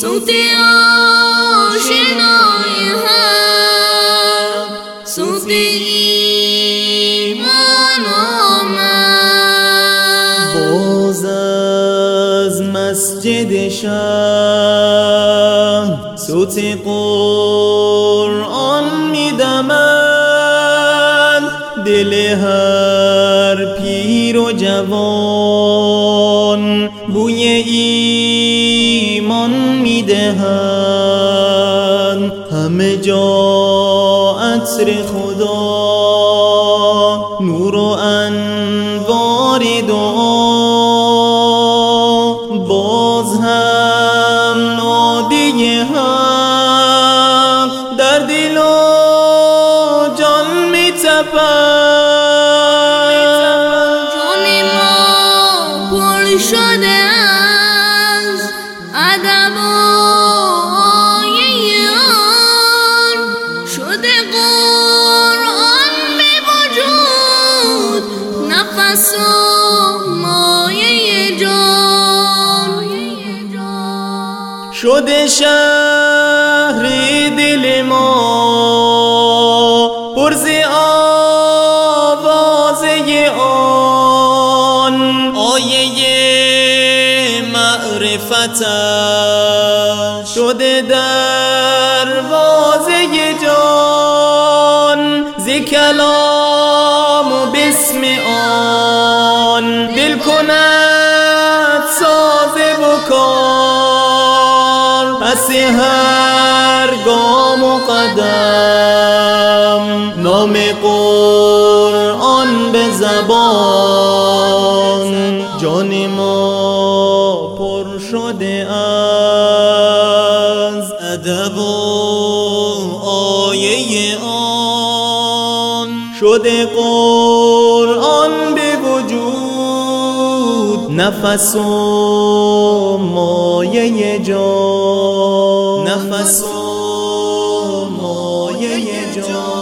صوت آشنای هم صوت ایمان آمد باز از مسجد شهر صوت قرآن میدمد. دل هر پیر و جوان بوی ایمان می‌دهند همه جا عطر خدا. نور و انوار دعا. باز هم نادی حق در دل و جان میتپد. جان ما پر شده شده شهر دل ما پرز آوازه آن. آیه معرفتش. شده دروازه جان. زی کلام و بسم آن دل کند سازه بکار پس هر گام و قدم نام قرآن به زبان. جان ما پر شده از ادب و آیه آن. شده قرآن به وجود نفس و مایه جان. نفس و مایه جان.